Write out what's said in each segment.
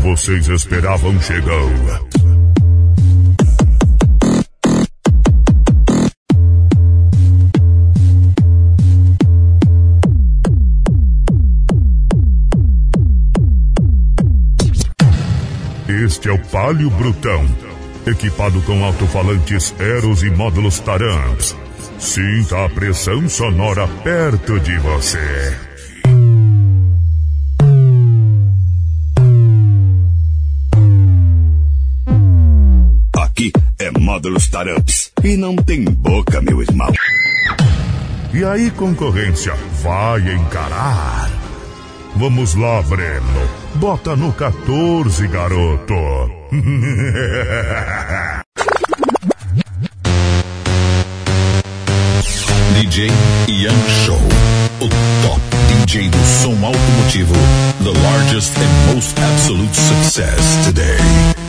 vocês esperavam chegou. Este é o Palio Brutão, equipado com alto-falantes Eros e módulos Taramps. Sinta a pressão sonora perto de você. Módulos Taramps e não tem boca, meu irmão. E aí, concorrência, vai encarar? Vamos lá, Breno. Bota no 14, garoto. DJ Ian Show. O top DJ do som automotivo. The largest and most absolute success today.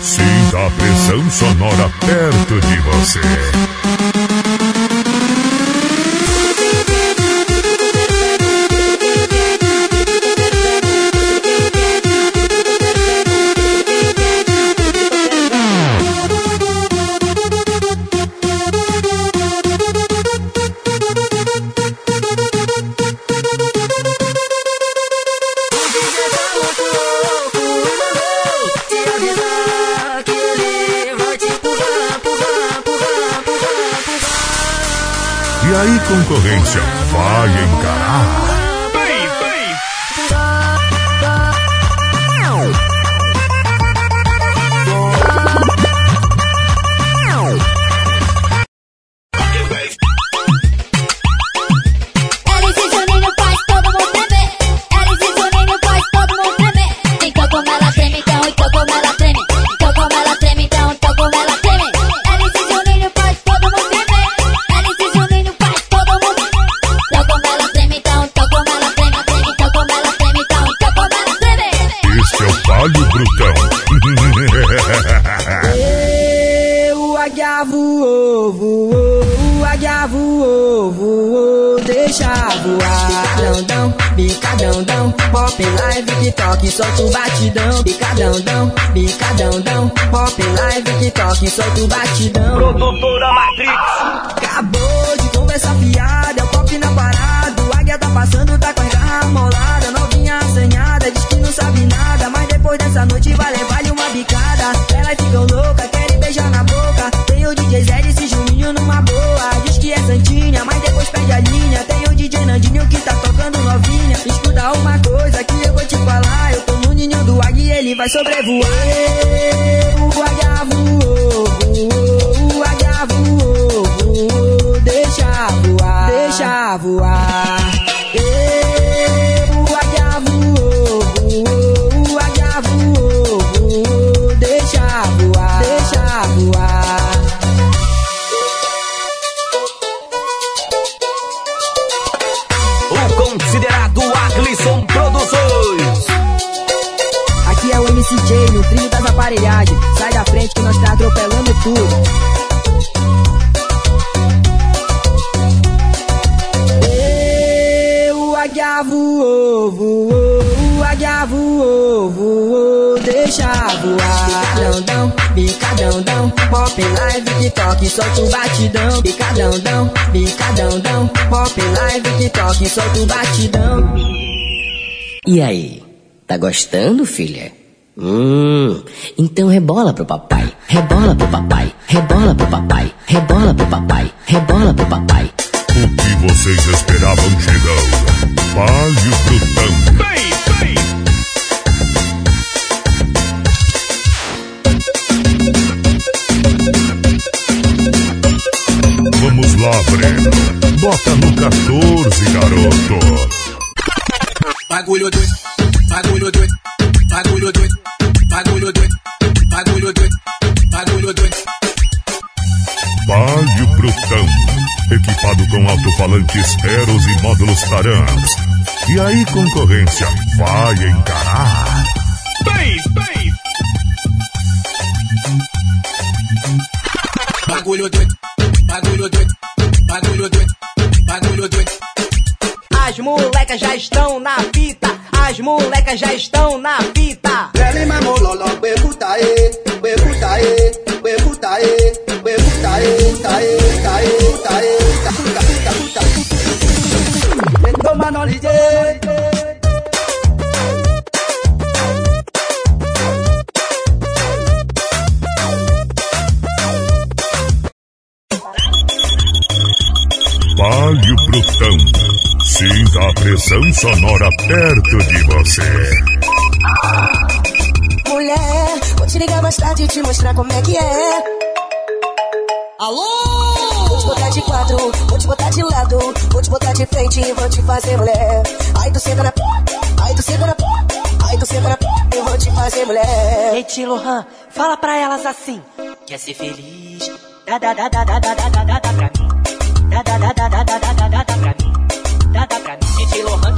Sinta a pressão sonora perto de você. Pop live, TikTok, solta o batidão. Bicadão, dão, bicadão, dão, pop live, TikTok, solta o batidão. Produtora Matrix. Acabou de conversar fiada, é o pop na parada. O águia tá passando, tá com a garra molada. Novinha assanhada, diz que não sabe nada. Mas depois dessa noite vai levar-lhe uma bicada. Elas ficam loucas, querem beijar na boca. Tem o DJ Zé e esse Juninho numa boa. Diz que é santinha, mas depois perde a linha. Tem o DJ Nandinho que tá tocando. Escuta uma coisa que eu vou te falar. Eu tô no ninho do águia e ele vai sobrevoar. O águia voou, o águia voou, voou. Deixa voar, deixa voar. Ê, aparelhagens. Sai da frente que nós tá atropelando tudo. Águia voou, voou, o águia voou, voou, deixa voar. Bicadão, dão, bicadão, dão, pop live, TikTok, solta o batidão. Bicadão, dão, bicadão, dão, pop live, TikTok, solta o batidão. E aí, tá gostando, filha? Hum, então rebola pro papai, rebola pro papai, rebola pro papai, rebola pro papai, rebola pro papai. O que vocês esperavam chegou. Palio Brutão. Vamos lá, Breno. Bota no 14, garoto. Bagulho doido, bagulho doido, bagulho doido, bagulho doido, bagulho doido, bagulho doido. Palio Brutão. Equipado com alto-falantes Eros e módulos Taramps. E aí, concorrência, vai encarar? Bagulho doido, bagulho doido, bagulho doido, bagulho doido. As molecas já estão na fita. As molecas já estão na fita. Vele mamololo, bebutae, bebutae, bebutae, bebutae, tae, tae, tae, puta, puta, puta. Toma no ligeiro. Palio Brutão. Sinta a pressão sonora perto de você. Mulher, vou te ligar mais tarde e te mostrar como é que é. Alô! Vou te botar de quatro, vou te botar de lado, vou te botar de frente e vou te fazer mulher. Aí tu senta na p, aí tu senta na p, aí tu senta na p, eu vou te fazer mulher. Ei, Lohan, fala pra elas assim. Quer ser feliz? Dá, dá, dá, dá, dá, dá, dá, dá, dá, dá pra mim. Dá, dá, dá, dá, dá, dá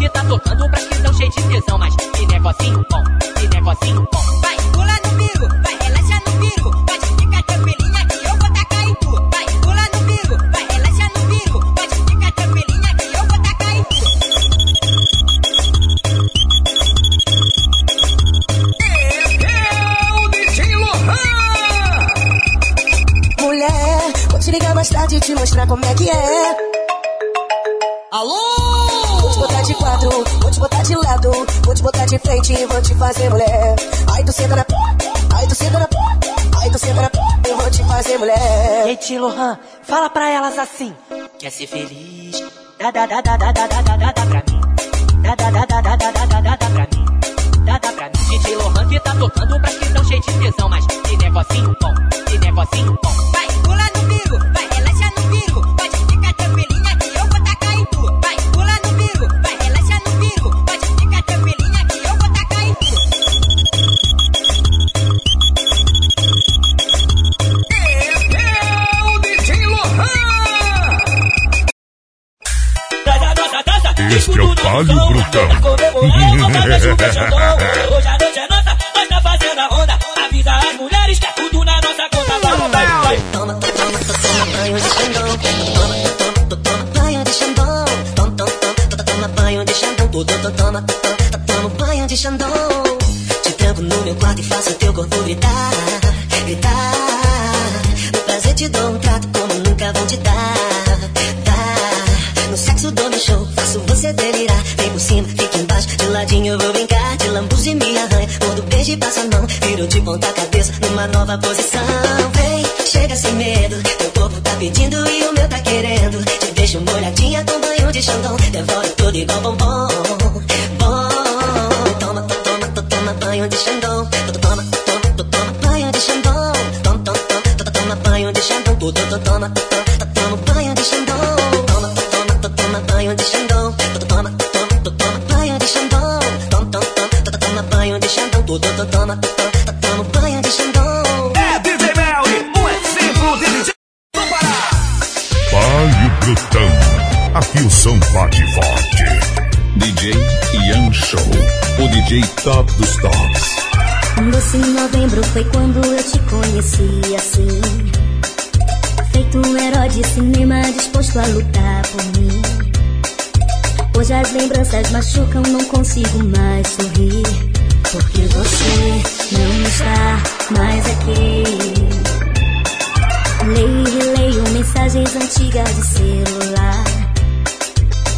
que tá tocando pra que tão cheio de tesão, mas que negocinho bom, que negocinho bom. Vai, pula no bico, vai, relaxa no bico. Pode ficar tranquilinha que eu vou tacar em tu. Vai, pula no bico, vai, relaxa no bico. Pode ficar tranquilinha que eu vou tacar em tu. Mulher, vou te ligar mais tarde e te mostrar como é que é. Alô! Quatro, vou te botar de lado, vou te botar de frente e vou te fazer mulher. Aí tu senta na p, aí tu senta na p, aí tu senta na p, eu vou te fazer mulher. Ei, Tio Lohan, fala pra elas assim. Quer ser feliz? Dá, dá, dá, dá, dá, dá, dá, dá, dá, pra mim. Dá, dá, dá, dá, dá, dá consigo mais sorrir. Porque você não está mais aqui. Leio e releio mensagens antigas de celular.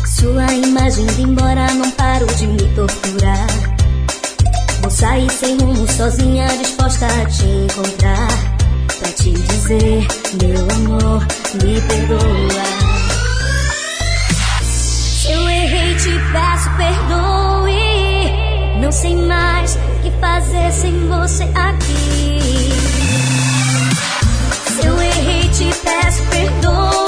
Sua imagem indo embora, não paro de me torturar. Vou sair sem rumo, sozinha, disposta a te encontrar. Pra te dizer, meu amor, me perdoa. Se eu errei, te peço perdoe. Não sei mais o que fazer sem você aqui. Se eu errei, te peço perdoe.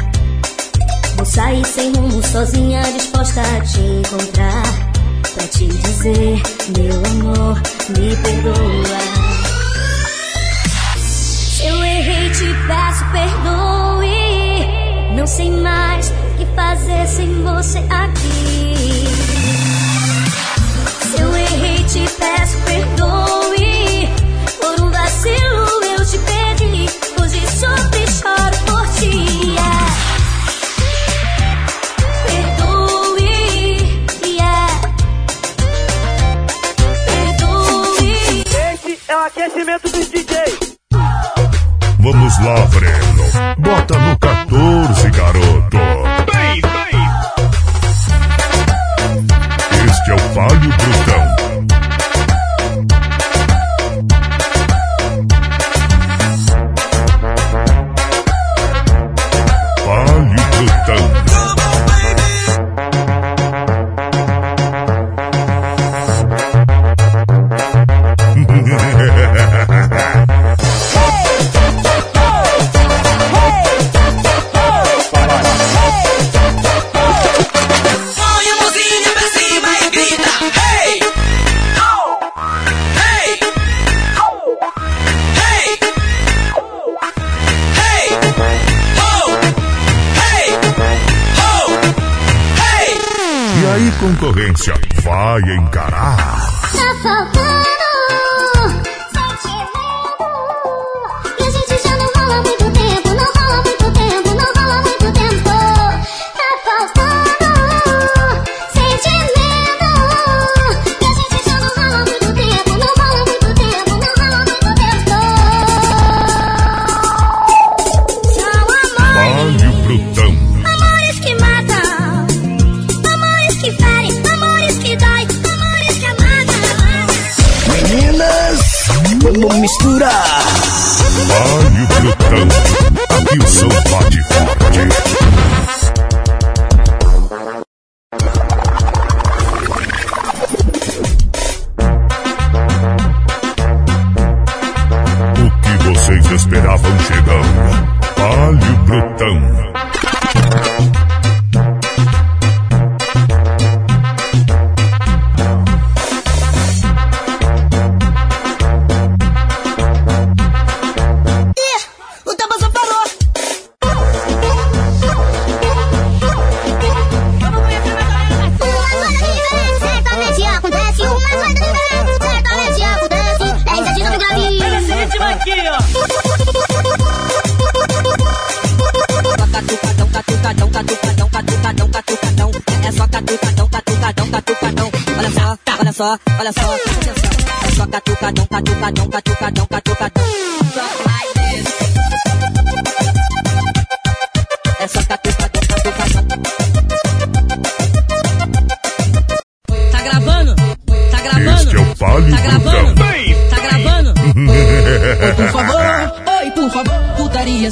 Sair sem rumo, sozinha, disposta a te encontrar. Pra te dizer, meu amor, me perdoa. Se eu errei, te peço perdoe. Não sei mais o que fazer sem você aqui. Se eu errei, te peço perdoe. los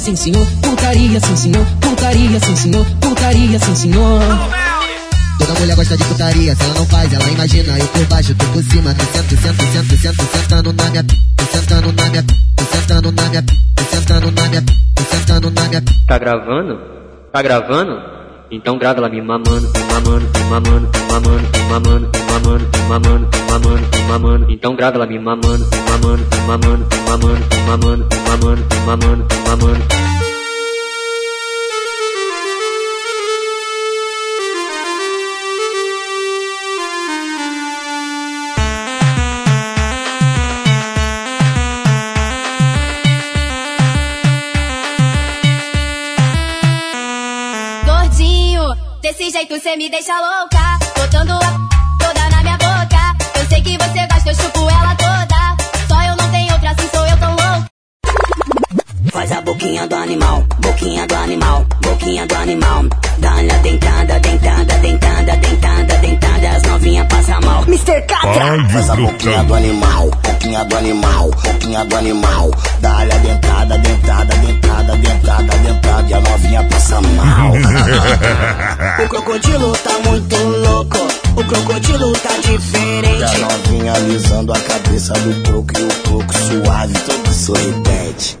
Putaria, sim, senhor. Putaria, sim, senhor. Putaria, sim, senhor. Putaria, sim, senhor. Toda mulher gosta de putaria, se ela não faz, ela imagina. Eu por baixo, tu por cima, tu senta, senta, senta, senta, sentando na minha, sentando na minha, sentando na minha, sentando na minha, sentando na minha. p- Tá gravando? Tá gravando? Então grava ela me mamando, me mamando, me mamando, me mamando, me mamando, me mamando, me mamando, me mamando, me mamando. Então grava ela me mamando, me mamando, me mamando, me mamando, me mamando, me mamando, me mamando, mamando. Me deixa louca, botando Faz a boquinha do animal, boquinha do animal, boquinha do animal. Dá-lhe a dentada, dentada, dentada, dentada, dentada, as novinhas passam mal. Mr. Catra! Faz a boquinha do animal, boquinha do animal, boquinha do animal. Dá-lhe a dentada, dentada, dentada, dentada, dentada, e a novinha passa mal. O crocodilo tá muito louco, o crocodilo tá E a diferente. novinha alisando a cabeça do croco e o croco suave, todo sorridente.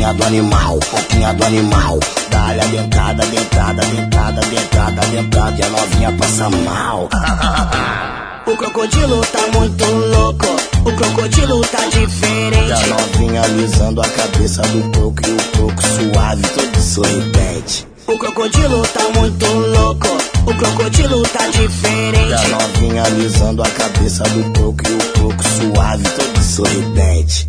do animal, boquinha do animal. Dá-lhe a dentada, dentada, dentada, dentada, dentada, e a novinha passa mal. O crocodilo tá muito louco, o crocodilo tá E a diferente. novinha alisando a cabeça do croco e o croco suave, todo sorridente. O crocodilo tá muito louco, o crocodilo tá E a diferente. novinha alisando a cabeça do croco e o croco suave, todo sorridente.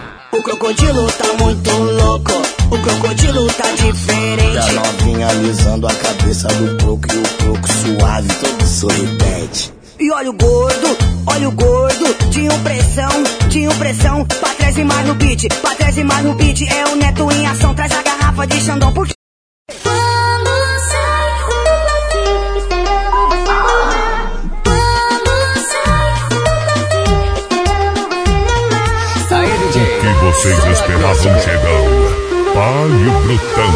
O crocodilo tá muito louco, o crocodilo tá a diferente. novinha alisando a cabeça do croco e o croco suave, todo sorridente. E olha o gordo, olha o gordo, tinha pressão, tinha pressão. Pra trás e mais no beat, pra trás e mais no beat. É o neto em ação, traz a garrafa de Xandão. Por vocês esperavam chegando. Palio Brutão.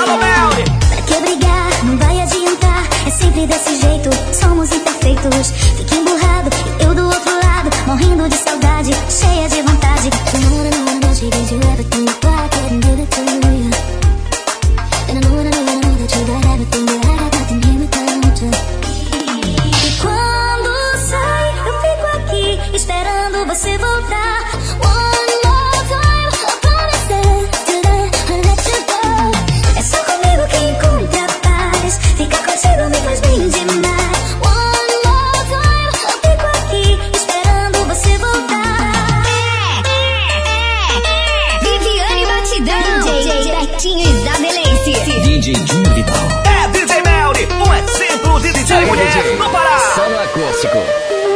Alô, Melly! Pra que brigar? Não vai adiantar. É sempre desse jeito, somos imperfeitos. Fica emburrado, eu do outro lado, morrendo de saudade, cheia de vontade. You know that I know that she gives you everything, but I couldn't give it to you. Só no acústico.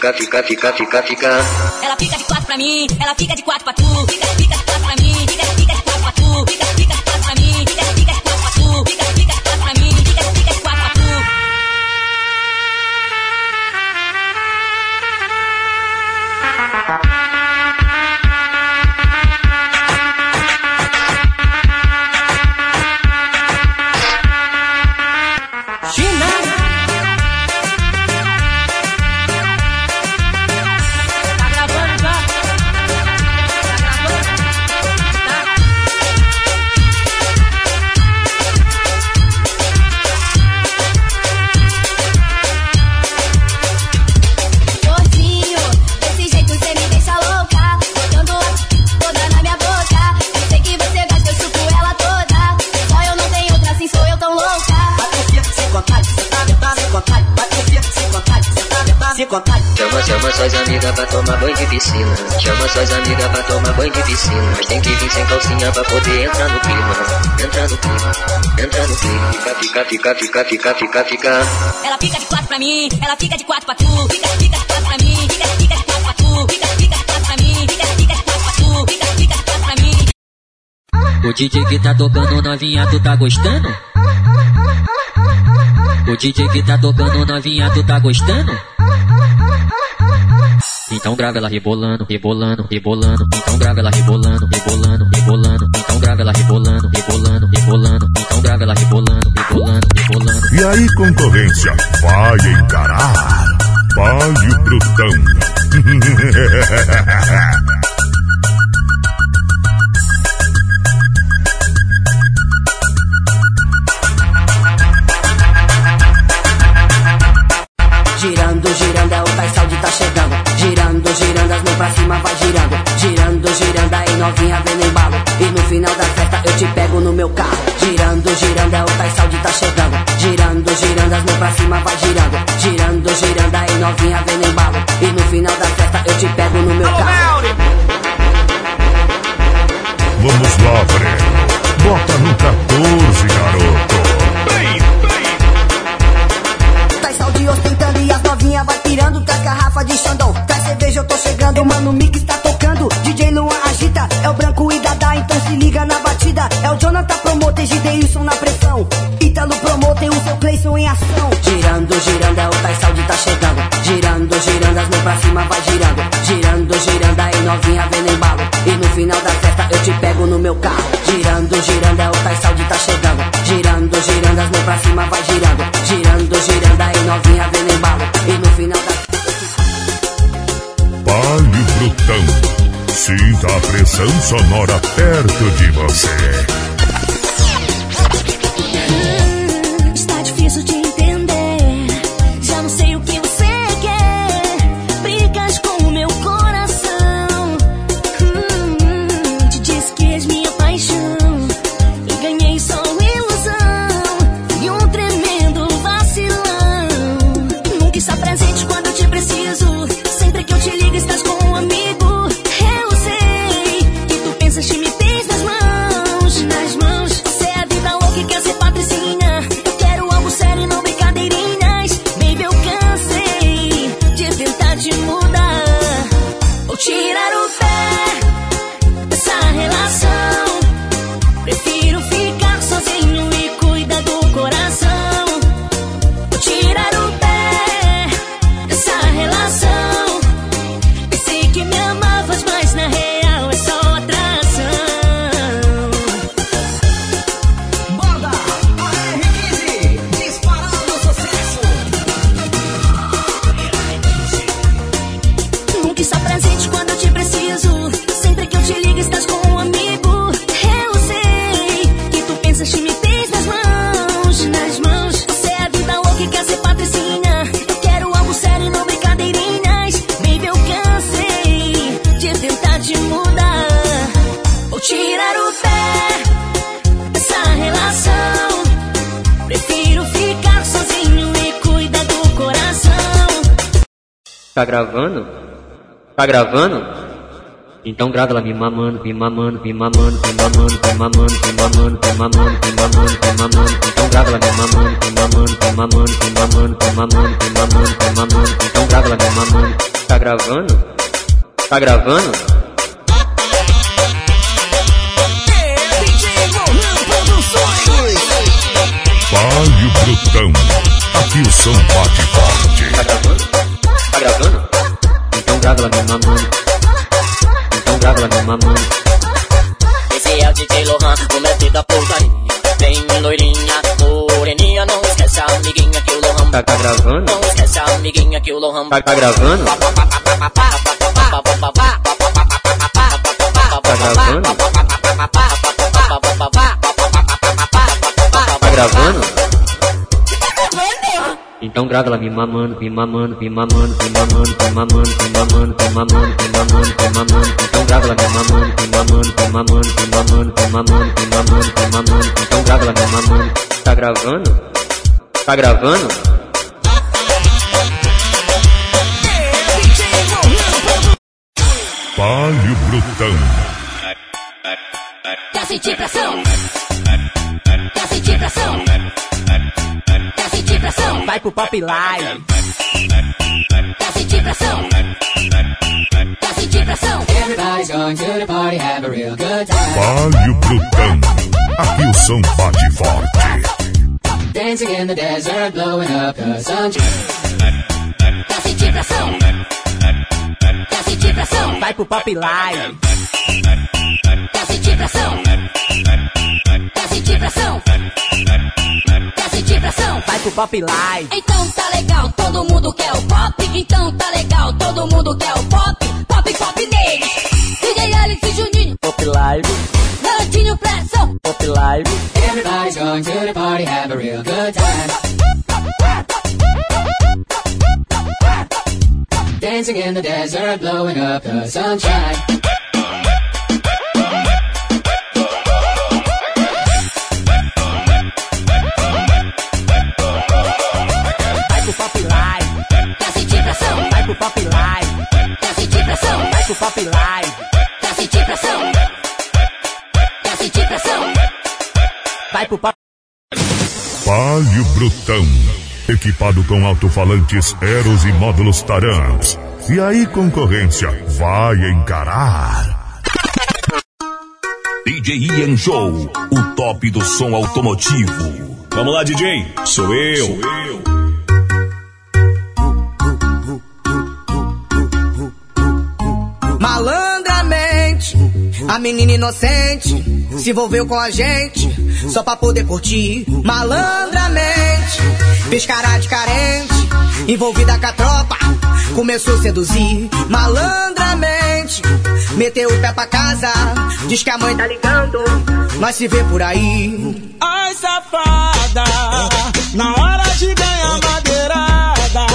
fica, fica, fica, fica, fica. Ela fica de quatro pra mim, ela fica, fica, fica, fica, fica. Ela fica de quatro pra mim, ela fica de quatro pra tu, fica, fica de quatro pra mim, fica, fica de quatro pra tu, fica, fica de quatro pra mim, fica, fica de quatro pra tu, fica, fica de quatro pra mim. O DJ que tá tocando novinha, tu tá gostando? O DJ que tá tocando novinha, tu tá gostando? Então grava ela rebolando, rebolando, rebolando. Então grava ela rebolando, rebolando, rebolando. Então grava ela rebolando, rebolando, rebolando. Então grava ela rebolando, rebolando. E aí, concorrência, vai encarar? Vale Brutão. girando, girando, é o tais saúde tá chegando. Girando, girando, as mãos pra cima vai girando. Girando, girando, aí novinha vem no embalo. E no final da festa eu te pego no meu carro. pra cima vai girando, girando, girando, aí novinha vendo embalo. E no final da festa eu te pego no meu carro. Vamos lá, Breno. Bota no 14, garoto. Bem, bem. Tá de ostentando e as novinha vai tirando tá a garrafa de chão cima vai girando, girando, girando. Aí novinha vem no embalo. E no final da. Palho Brutão. Sinta a pressão sonora perto de você. Tá gravando? Então grava lá, me mamando, me mamando, me mamando, me mamando, me mamando, me mamando, me mamando, me mamando, me mamando. Então grava lá, me mamando, me mamando, me mamando, me mamando, me mamando, me mamando, me mamando. Então grava lá, me mamando. Tá gravando? Tá gravando? Pai Brutão, aqui o som bate forte. Tá gravando? Tá gravando? Então grava ela me mamando. Então grava ela me mamando. Esse é o DJ Lohan, o mestre da putaria. Vem loirinha, moreninha, não esquece a amiguinha que o Lohan. Tá, tá gravando? Não esquece a amiguinha que o Lohan. Tá, tá gravando? Tá gravando? Tá gravando? Então grava ela me mamando, me mamando, me mamando, me mamando, me mamando, me mamando, me mamando, me mamando, me mamando. Então grava ela me mamando, me mamando, me mamando, me mamando, me mamando, me mamando, me mamando. Então grava ela me mamando. Tá gravando? Tá gravando? Palio Brutão. Quer sentir pressão? Quer sentir pressão? Sentir pressão? Vai pro Pop Live. Quer sentir pressão? Quer sentir pressão? Everybody's going to the party, have a real good time. Palio Brutão. Aqui o som bate forte. Dancing in the desert, blowing up the sunshine. Quer sentir pressão? Quer sentir pressão? Vai pro Pop Live. Quer sentir pressão? Quer sentir pressão? Pressão? Vai pro Pop Live. Então tá legal, todo mundo quer o pop. Então tá legal, todo mundo quer o pop. Pop, pop neles. DJ Alex e Juninho. Pop Live. Garotinho pressão. Pop Live. Everybody's going to the party, have a real good time. Dancing in the desert, blowing up the sunshine. Brutão. Equipado com alto-falantes Eros e módulos Taramps. E aí, concorrência, vai encarar. DJ Ian Show, o top do som automotivo. Vamos lá, DJ. Sou eu. Sou eu. Malandramente, a menina inocente se envolveu com a gente só pra poder curtir. Malandramente, fez cara de carente, envolvida com a tropa, começou a seduzir. Malandramente, meteu o pé pra casa, diz que a mãe tá ligando, nós se vê por aí. Ai, safada, na hora de ganhar madeirada,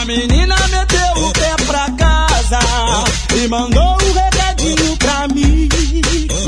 a menina meteu o pé pra casa e mandou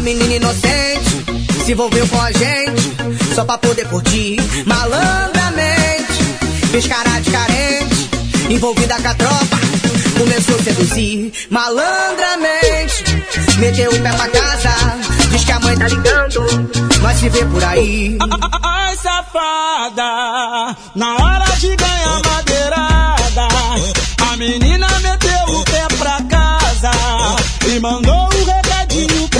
A menina inocente se envolveu com a gente só pra poder curtir. Malandramente, fez cara de carente, envolvida com a tropa, começou a seduzir. Malandramente, meteu o pé pra casa, diz que a mãe tá ligando, nós se vê por aí. Ai, safada, na hora de ganhar madeirada, a menina meteu o pé pra casa e mandou um recadinho pra.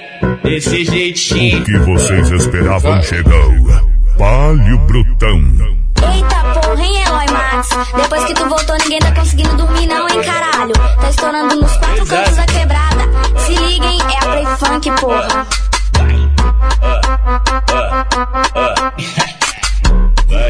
Desse jeitinho. O que vocês esperavam chegou. Palio Brutão. Eita porra, hein, Eloy Max? Depois que tu voltou, ninguém tá conseguindo dormir, não, hein, caralho? Tá estourando nos quatro cantos da quebrada. Se liguem, é a Play Funk, porra.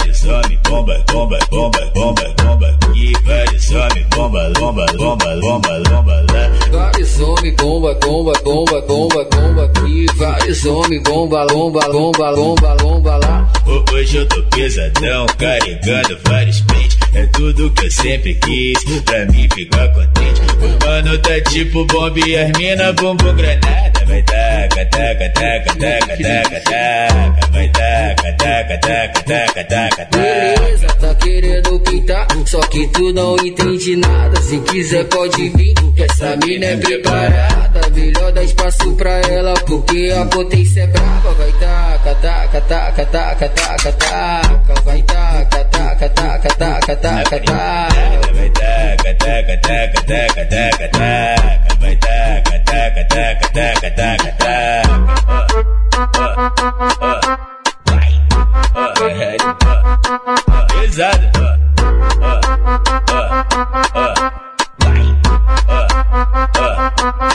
Homens, bomba, bomba, bomba, bomba, bomba. E vários homens, bomba, bomba, bomba, bomba, bomba lá. Vários homens, bomba, bomba, bomba, bomba, bomba aqui. Vários homens, bomba, bomba, bomba, bomba, bomba lá. Ho- Hoje eu tô pesadão, carregando vários pentes. É tudo que eu sempre quis, pra mim ficar contente. O mano tá tipo bomba e as mina bumbum granada. Vai taca, taca, taca, taca, taca, taca. Vai taca, taca, taca, taca, taca, taca. Beleza, tá querendo pintar, só que tu não entende nada. Se quiser pode vir, que essa mina é preparada. Melhor dar espaço pra ela, porque a potência é brava. Vai taca, taca, taca, taca, taca, taca. Vai taca, taca, taca, taca, taca, taca. Vai taca, taca, taca, taca, taca, taca. Vai taca, taca, taca, taca, taca, taca. Pesado. Vários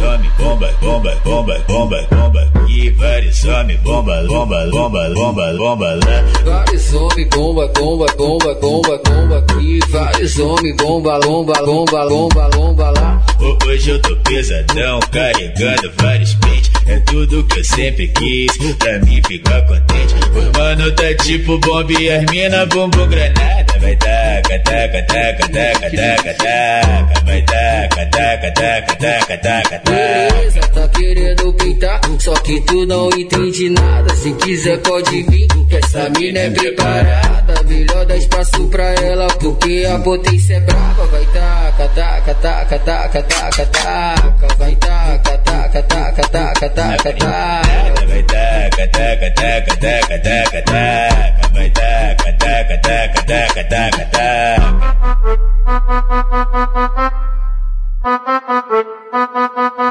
homens, bomba, bomba, bomba, bomba, bomba. E vários homens, bomba, bomba, bomba, bomba, bomba lá. Vários homens, bomba, bomba, bomba, bomba, bomba aqui. Vários homens, bomba, bomba, bomba, bomba, bomba lá. Ho- Hoje eu tô pesadão, carregando vários pentes. É tudo que eu sempre quis, pra mim ficar contente. O mano tá tipo bomba e as mina bumbum granada. Vai taca, taca, taca, taca, taca, taca. Vai taca, taca, taca, taca, taca, taca. Beleza, tá querendo pintar, só que tu não entende nada. Se quiser pode vir, que essa mina é preparada. Melhor dar espaço pra ela, porque a potência é brava. Vai taca, taca, taca, taca, taca, taca. Vai taca, taca, taca, taca, taca, taca. Vai taca, taca, taca, taca, taca, taca. Vai taca, taca, taca, taca, taca, taca.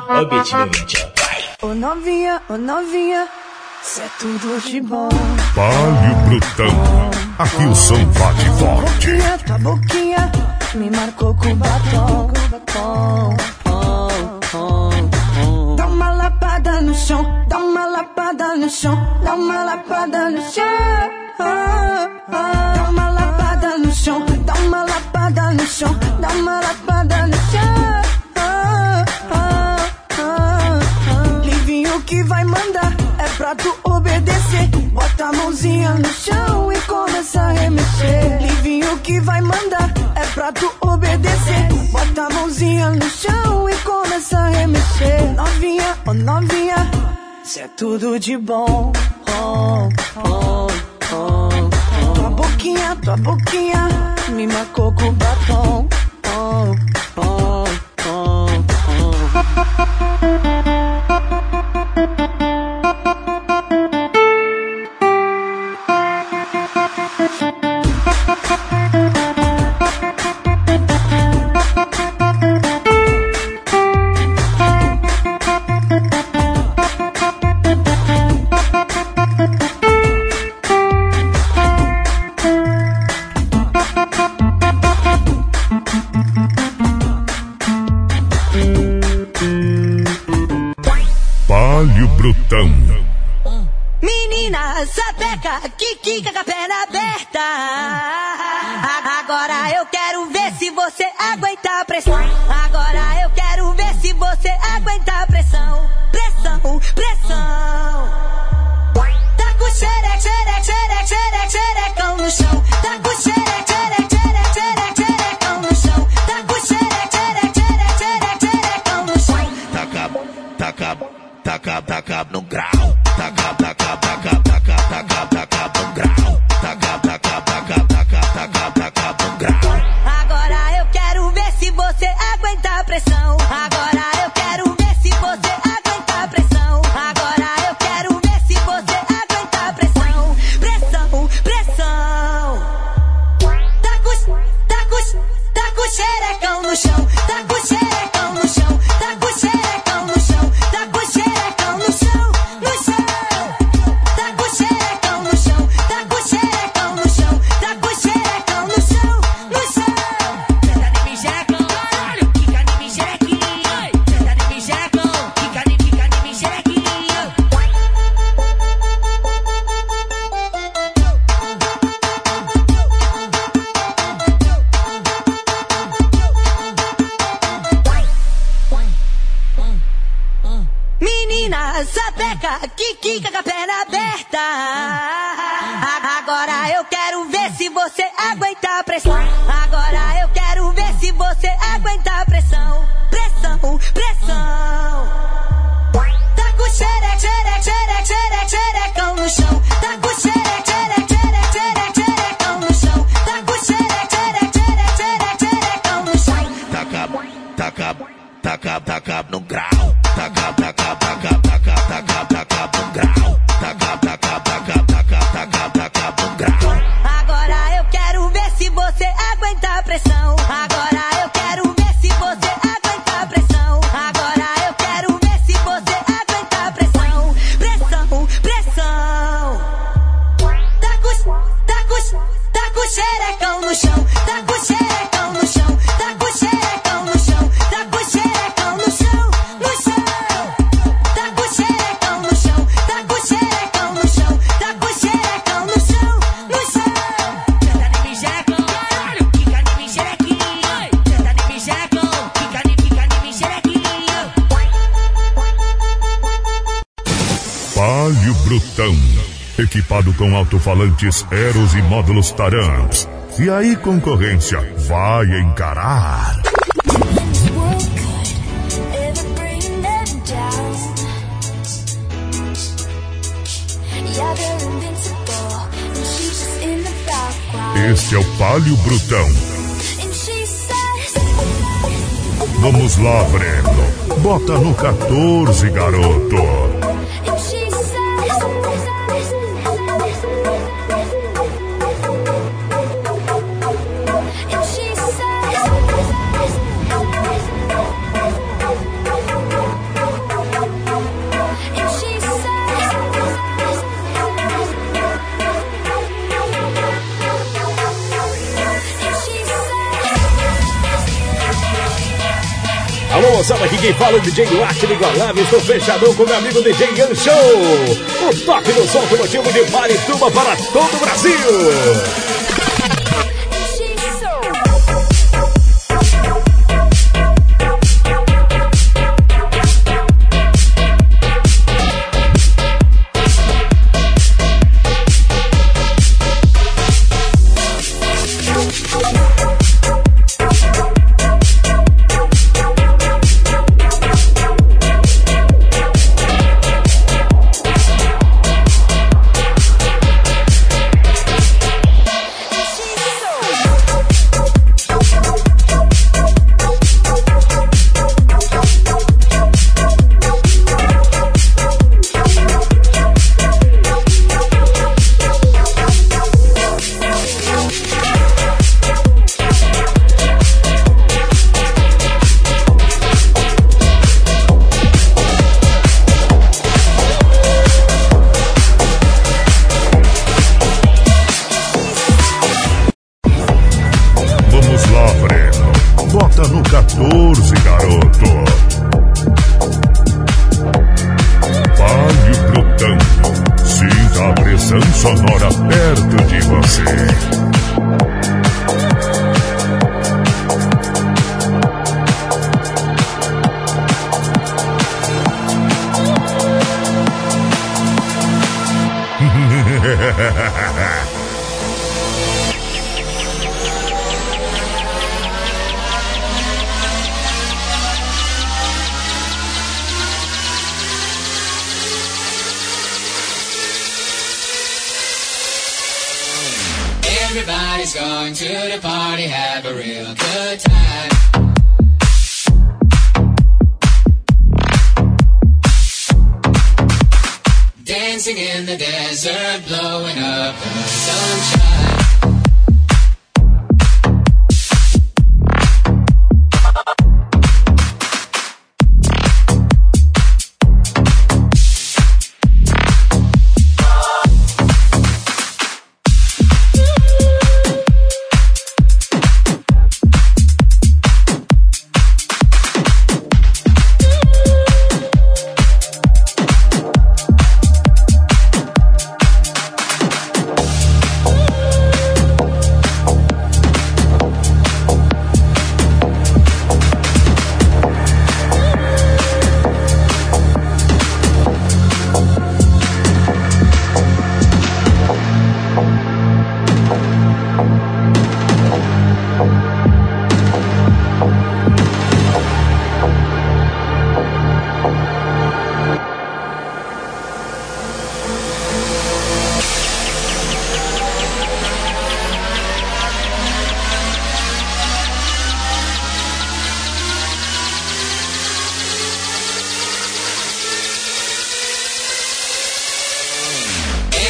O beat, meu gente, ó. Ô novinha, ô novinha, cê é tudo de bom. Palio Brutão. Aqui o som bate forte. Boquinha, tua boquinha, me marcou com batom. batom. Dá uma lapada no chão, dá uma lapada no chão, dá uma lapada no chão. Dá uma lapada no chão, dá uma lapada no chão, dá uma lapada no chão. Livinho que vai mandar, pra tu obedecer. Bota a mãozinha no chão e começa a remexer. Livinho que vai mandar, é pra tu obedecer. Bota a mãozinha no chão e começa a remexer. Novinha, oh novinha, cê é tudo de bom. Oh, oh, oh, oh. Tua boquinha, tua boquinha, me marcou com batom. Oh, oh, oh, Palio Menina, sapeca, quiquica com a perna aberta. Agora eu quero ver se você aguenta a pressão. Agora eu quero ver se você aguenta a pressão. Pressão, pressão. Tá com xereque, xereque, xerecão no chão. Tá com xerecão no chão. Tá com xerecão no chão. Tá com xerecão no chão. No chão. Tá com xerecão no chão. Tá com xerecão no chão. Tá com xerecão no chão. No chão. Senta de mijeco, caralho, fica de mijequinho. Senta de mijeco, fica de, fica de. Palio Brutão. Equipado com alto-falantes Eros e módulos Taramps. E aí, concorrência, vai encarar. Este é o Palio Brutão. Vamos lá, Breno. Bota no 14, garoto. Aqui fala o DJ Duarte de Gualave. Estou fechadão com meu amigo DJ Ian Show. O toque do som automotivo de Marituba para todo o Brasil.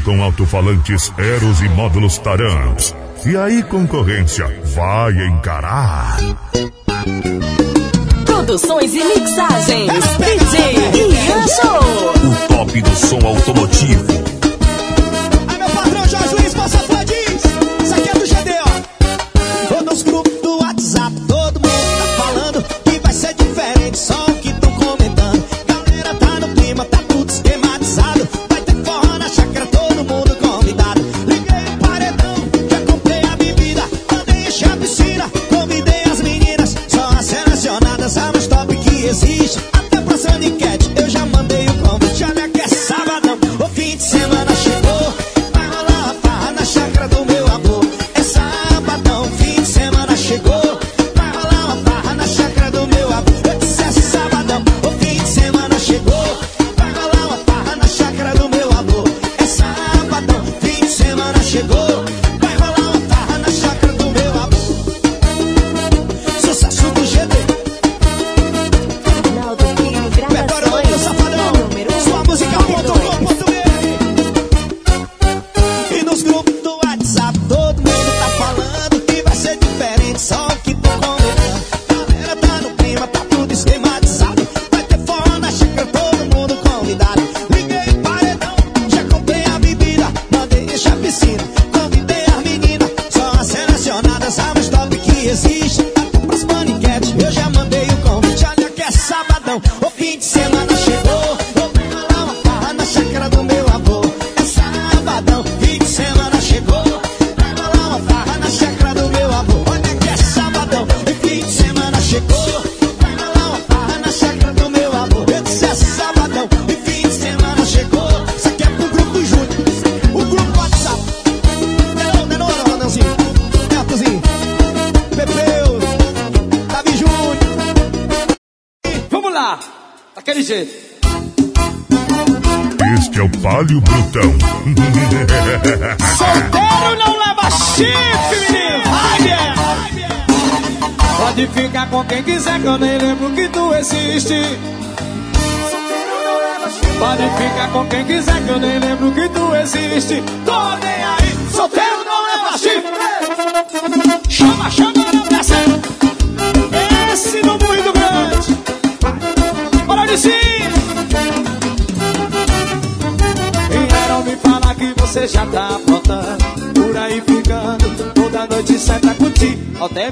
com alto-falantes Eros e módulos Tarans. E aí, concorrência, vai encarar. Produções e mixagens, DJ Ian Show. O top do som automotivo.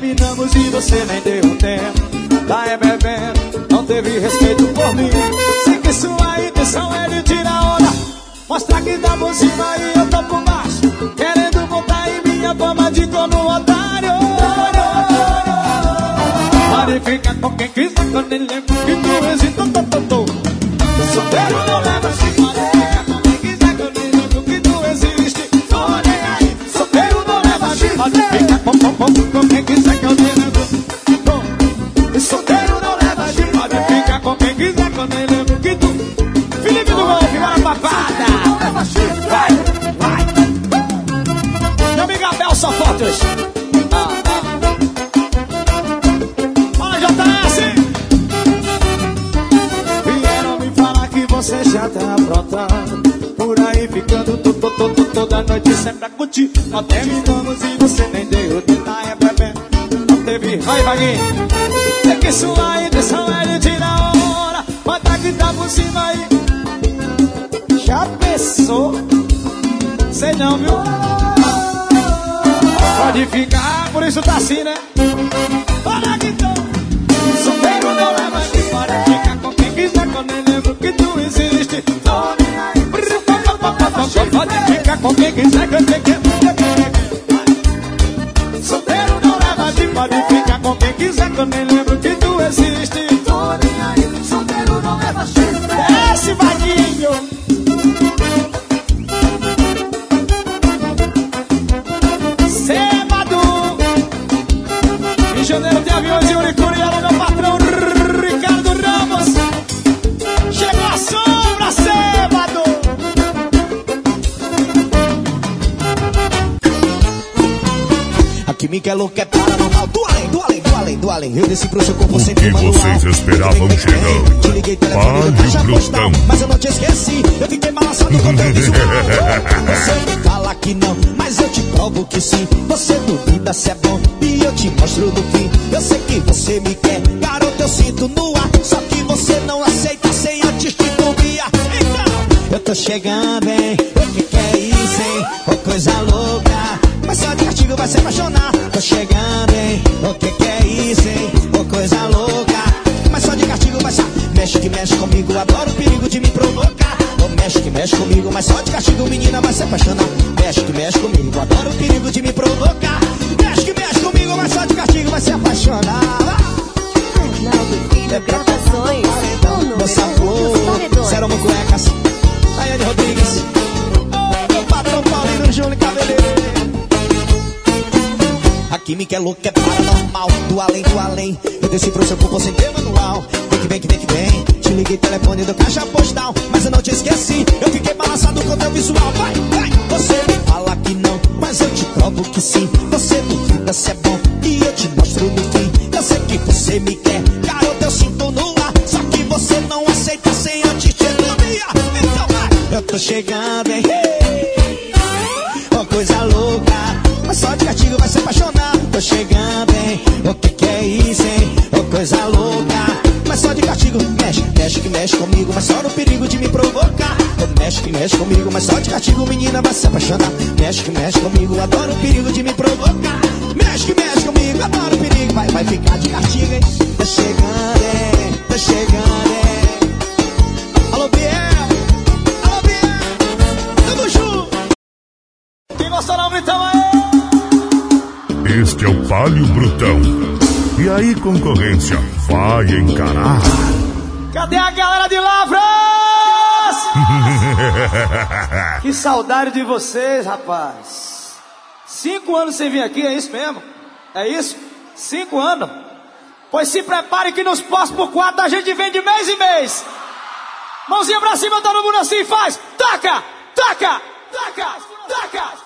Terminamos e você nem deu um tempo. Tá é bebendo Não teve respeito por mim. Sei que sua intenção é de tirar hora Mostrar que tá por cima e eu tô por baixo. Querendo montar em minha fama de como otário. Pode ficar com quem quiser Quando nem lembro que tu existe tô, tô, tô, tô. Solteiro a Nós terminamos e você nem deu de tá é bebendo Não teve, vai Vaguinho É que sua intenção é de tirar hora. Mas tá que tá por cima aí. Já pensou? Sei não, viu? Pode ficar, por isso tá assim, né? Olha que então Solteiro não leva de fora. Fica com quem quiser quando eu lembro que tu existe. Tô nem aí Pode ficar com quem quiser que eu te quero eu lembro que tu existe Tô nem aí Solteiro não leva chifre Desce, vaguinho. Sêbado Em janeiro tem aviões e unicuriela Meu patrão. Ricardo Ramos. Chegou a sombra, Sêbado A química é louca, é além. Eu desci pro seu corpo O que vocês esperavam chegou. Te liguei, telefone caixa postal, mas eu não te esqueci. Eu fiquei balançado com teu visual. Você me fala que não, mas eu te provo que sim. Você duvida se é bom e eu te mostro no fim. Eu sei que você me quer, garoto, eu sinto no ar. Só que você não aceita sem antes te dormir. Então, eu tô chegando, hein? O que, é isso, hein? Ô coisa louca. Mas só de vai se apaixonar. Tô chegando, hein? O que, que é isso, hein? Ô coisa louca. Mas só de castigo vai se. Mexe que mexe comigo, adoro o perigo de me provocar. Ô mexe que mexe comigo, mas só de castigo menina vai se apaixonar. Mexe que mexe comigo, adoro o perigo de me provocar. Mexe que mexe comigo, mas só de castigo vai se apaixonar. Interpretações. Moça Flor, Zero Mucuecas, Daiane Rodrigues, patrão Paulino Júnior Cabeleireiro. Química é louca, é paranormal, do além, do além. Eu desci pro seu corpo sem ter manual. Vem que vem, que vem, que vem. Te liguei telefone do caixa postal, mas eu não te esqueci. Eu fiquei balançado com teu visual. Vai, vai. Você me fala que não, mas eu te provo que sim. Você duvida se é bom e eu te mostro no fim. Eu sei que você me quer, garoto, eu sinto no ar. Só que você não aceita sem antes te dormir. Então vai, eu tô chegando, hein? Chegando, hein? O que que é isso, hein? Ô coisa louca, mas só de castigo mexe, mexe que mexe comigo, mas só no perigo de me provocar. Ô, mexe que mexe comigo, mas só de castigo menina vai se apaixonar. Mexe que mexe comigo, adoro o perigo de me provocar. Mexe que mexe comigo, adoro o perigo, vai, vai ficar de castigo, hein? Tô chegando, hein? Tô chegando, hein? Alô, Biel! Alô, Biel! Tamo junto! Quem gostou não, então Este é o Palio Brutão. E aí, concorrência, vai encarar? Cadê a galera de Lavras? Que saudade de vocês, rapaz. Cinco anos sem vir aqui, é isso mesmo? É isso? Cinco anos? Pois se prepare que nos próximos quatro a gente vem de mês em mês. Mãozinha pra cima, todo mundo assim, faz. Taca, taca, taca, taca.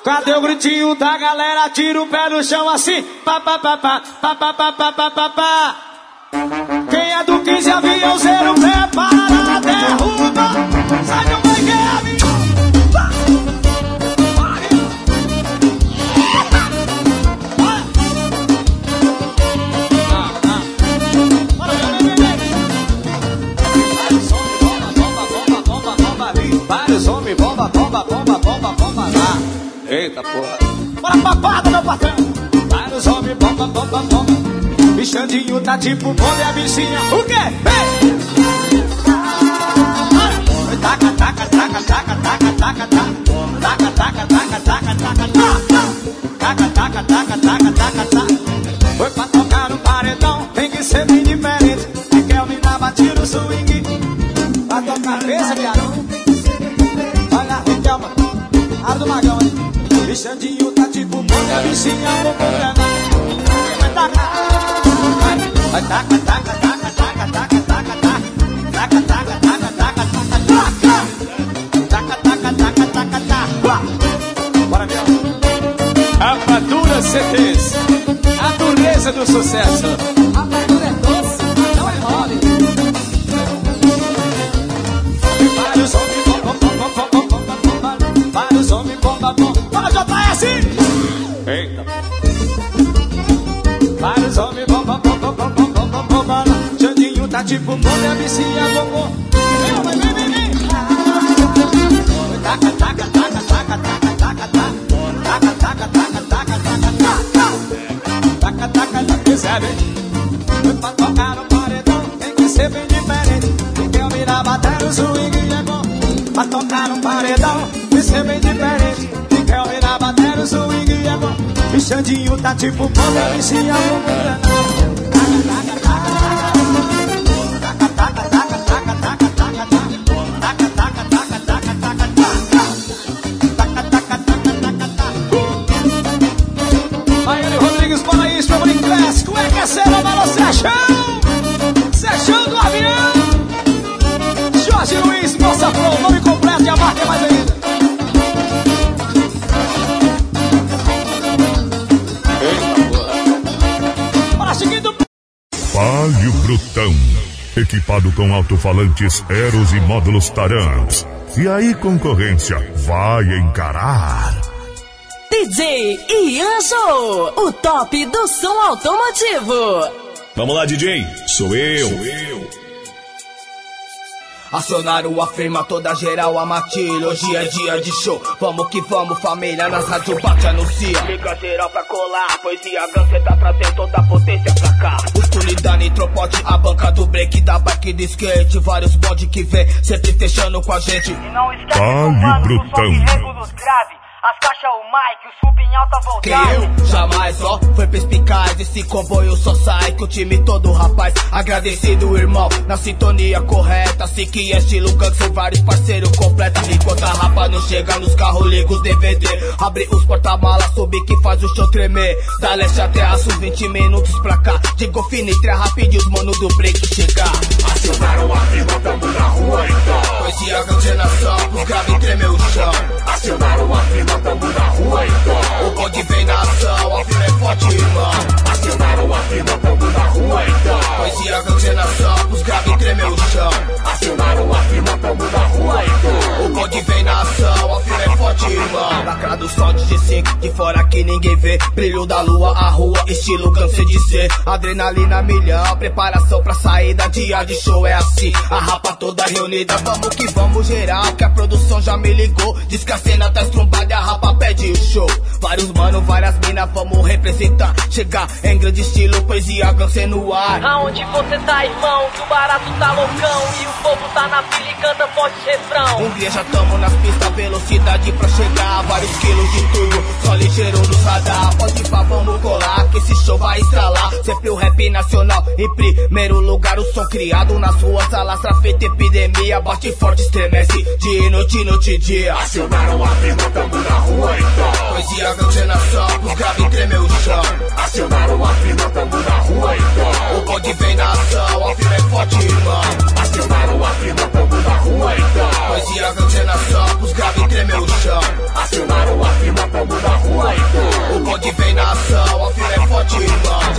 Cadê o gritinho da galera? Tira o pé no chão assim. Pá, pá, pá, pá, pá, pá, pá, pá, pá, pá, pá. Quem é do 15 avião, zero, prepara, derruba. Sai do boi, quem é avião. Vários homens, bomba, bomba, bomba, bomba, bomba lá. Eita porra. Bora papada, meu patrão. Vários homens, bomba, bomba, bomba. Bichandinho tá tipo bomba e a bichinha. O quê? Vem! Taca, taca, taca, taca, taca, taca, taca. Taca, taca, taca, taca, taca, taca. Taca, taca, taca, taca, taca, taca. Foi pra tocar no paredão, tem que ser bem diferente. É Kelvin na batida o swing. Pra tocar mesa, viado. Olha, Riquelma, área do Magão, Bichandinho tá tipo bomba, bichinha, bobo, Vai tacar. Vai taca, taca, taca, taca, taca, taca, taca. Taca, taca, taca, taca, taca, taca. Taca, taca, taca, taca, taca. Bora, meu. Rapadura CTs. A dureza do sucesso. Tipo bom, minha vizinha, bombom. Vem, vem, vem, vem, vem. Taca, taca, taca, taca, taca, taca, taca. Taca, taca, taca, taca, taca, taca. Taca, taca, taca, percebe? Foi pra tocar no paredão, tem que ser bem diferente. Ninguém virar bater o swing é tocar no paredão, tem que ser diferente. Ninguém virar bater o swing é bom. Bichandinho tá tipo bom, minha vizinha, bombom. Maiane Sechão! Sechão do avião! Jorge Luiz, Moça Flor, nome completo e a marca é mais ainda. Palio Brutão. Equipado com alto-falantes Eros e módulos Taramps. E aí, concorrência, vai encarar. DJ Ian Show, o top do som automotivo. Vamos lá, DJ. Sou eu. Sou eu. Acionaram a firma toda geral, a matilha. Hoje é dia de show. Vamos que vamos, família. Nas rádio bate anuncia. Liga geral pra colar, poesia Gance tá trazendo toda a potência pra cá. Os Tulida Nitropote, a banca do break, da bike de skate. Vários bode que vem, sempre fechando com a gente. E não esquece, Palio comando, As caixas, o mic, o sub em alta Que voltagem. eu jamais, ó, foi perspicaz. Esse comboio só sai com o time todo, rapaz. Agradecido, irmão, na sintonia correta. Assim que é estilo gangster, vários parceiros completa Enquanto a rapa não chega nos carros, liga os DVD Abre os porta-malas, sobe que faz o chão tremer. Da leste até a sul, 20 minutos pra cá. De golfina, entra rapidinho, os mano do break chegar. Acionaram a firma, tamo na rua então. Poesia, gangster nação, os grave tremeu o chão. Acionaram a tamo na rua então. O bonde vem na ação, a firma é forte, irmão Acionaram a firma, tamo na rua então. Poesia, gangster nação, os grave tremeu o chão Acionaram a firma, tamo na rua então. O bonde vem na ação, a firma é forte, irmão. Lacrado só de G5, de fora que ninguém vê. Brilho da lua, a rua, estilo câncer de ser. Adrenalina milhão, preparação pra saída. Dia de show é assim, a rapa toda reunida. Vamos que vamos geral, que a produção já me ligou. Diz que a cena tá estrumbada rapa pede o show. Vários mano, várias minas, vamos representar. Chegar em grande estilo, poesia, câncer no ar. Aonde você tá, irmão? Que o barato tá loucão. E o povo tá na fila e canta forte refrão. Hungria já tamo nas pistas, velocidade pra chegar. Vários quilos de tudo, só ligeiro nos radar. Pode ir pra vamos colar, que esse show vai estralar. Sempre o rap nacional, em primeiro lugar. O som criado nas ruas, alastra feita epidemia. Bate forte, estremece, de noite, noite, dia. Acionaram a firma, tamo na rua então. Poesia vem na só, os graves tremeu o chão. Acionaram a firma, tamo na rua então. O bonde vem na ação, a firma é forte irmão. Acionaram a firma, tamo na rua então. Poesia vem na só, os graves tremeu o chão. Acionaram a firma, tamo na rua então. O bonde vem na ação, a firma é forte irmão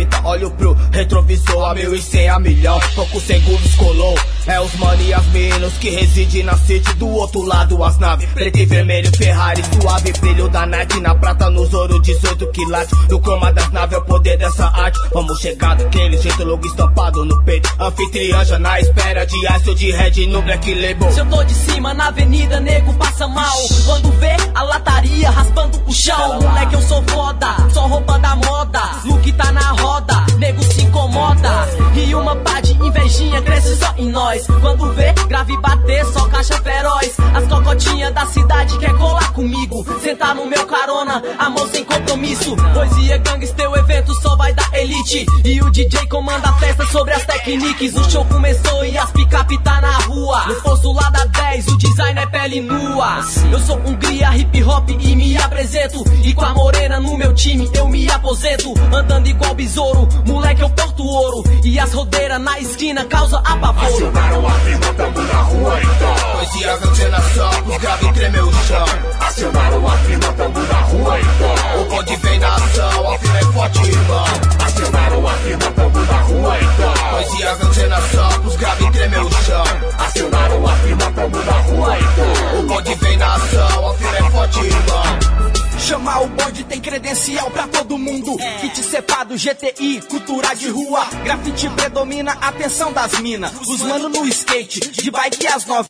fita, olho pro retrovisor a mil e cem a milhão. Poucos segundos colou. É os mano e as meninos que residem na city do outro lado, as naves. Preto e vermelho, Ferrari, suave, brilho da night. Na prata, nos ouro, 18 quilates. No coma das naves é o poder dessa arte. Vamos chegar daquele jeito, logo estampado no peito. Anfitriã já na espera de ou de red no black label. Se eu tô de cima na avenida, nego passa mal. Quando vê a lataria raspando o chão. Moleque, eu sou foda, só roupa da moda. Look tá na roda, nego se incomoda. E uma pá de invejinha cresce só em nós. Quando vê, grave bater, só caixa feroz. As cocotinhas da cidade quer colar comigo. Sentar no meu carona, amor sem compromisso. Poesia gangues, teu evento só vai dar elite. E o DJ comanda a festa sobre as técnicas. O show começou e as picape tá na rua. No posto lá da 10, o design é pele nua. Eu sou cria hip hop e me apresento. E com a morena no meu time eu me aposento. Andando igual besouro, moleque eu porto ouro. E as rodeiras na esquina causa apavoro. Acionaram a firma tamo na rua então. Poesia cancelação, os grave tremeu o chão. Acionaram a firma tamo na rua então. O bonde vem na ação, a firma é forte, irmão. Acionaram a firma tamo na rua então. Poesia cancelação, os grave tremeu o chão. Acionaram a firma tamo na rua então. O bonde vem na ação, a firma é forte, irmão. Chamar o bonde tem credencial pra todo mundo. Kit cepado, GTI, cultura de rua. Grafite predomina, atenção das minas. Os mano no skate, de bike as nove.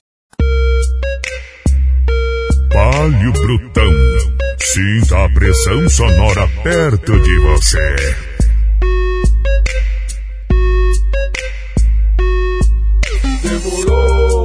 Palio Brutão. Sinta a pressão sonora perto de você. Demorou,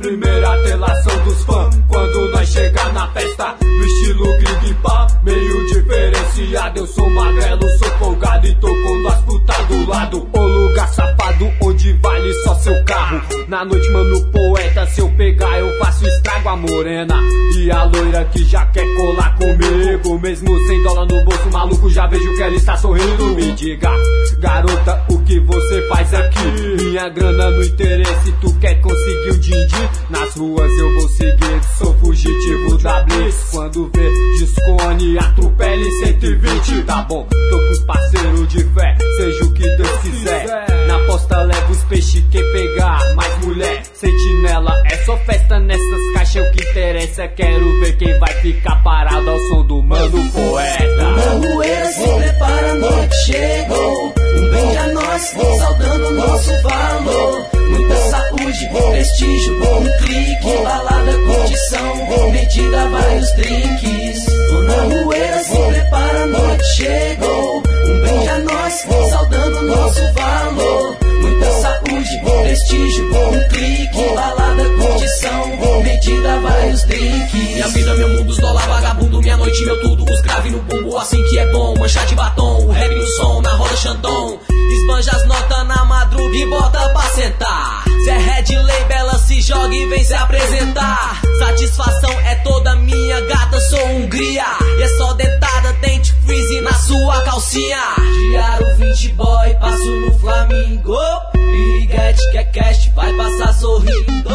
Primeira telação dos fãs, quando nós chegar na festa. No estilo gringo e pá, meio diferenciado. Eu sou magrelo, sou folgado e tô com nós puta do lado. O lugar safado, onde vale só seu carro. Na noite, mano, poeta, se eu pegar, eu faço estrago a morena. E a loira que já quer colar comigo. Mesmo sem dólar no bolso, maluco, já vejo que ela está sorrindo. Me diga, garota, que você faz aqui? Minha grana no interesse, tu quer conseguir um din-din? Nas ruas eu vou seguir, sou fugitivo da Blitz. Quando vê descone, atropele 120. Tá bom, tô com os parceiros de fé, seja o que Deus quiser. Na posta leva os peixes, quem pegar, mais mulher. Sentinela, é só festa nessas caixas, o que interessa. Quero ver quem vai ficar parado ao som do mano poeta. Mamoeira se prepara, a noite chegou. Um brinde a nós, saudando nosso valor. Muita saúde, prestígio, um clique. Balada, curtição, medida, vários drinks. Dona Moeira se prepara, a noite chegou. Um brinde a nós, saudando nosso valor. Muita saúde, prestígio, um clique. Balada, curtição, medida, vários drinks. Minha vida, meu mundo, os dólar vagabundo, minha noite, meu tudo. Os grave no bumbo, assim que é bom. Mancha de batom, o rap no som, na roda Xandão. Esbanja as notas na madruga e bota pra sentar. Se é red label, ela se joga e vem se apresentar. Satisfação é toda minha gata, sou Hungria. E é só dentada, dente freeze na sua calcinha. Diário 20 boy, passo no Flamingo. Piriguete que é cast, vai passar sorrindo.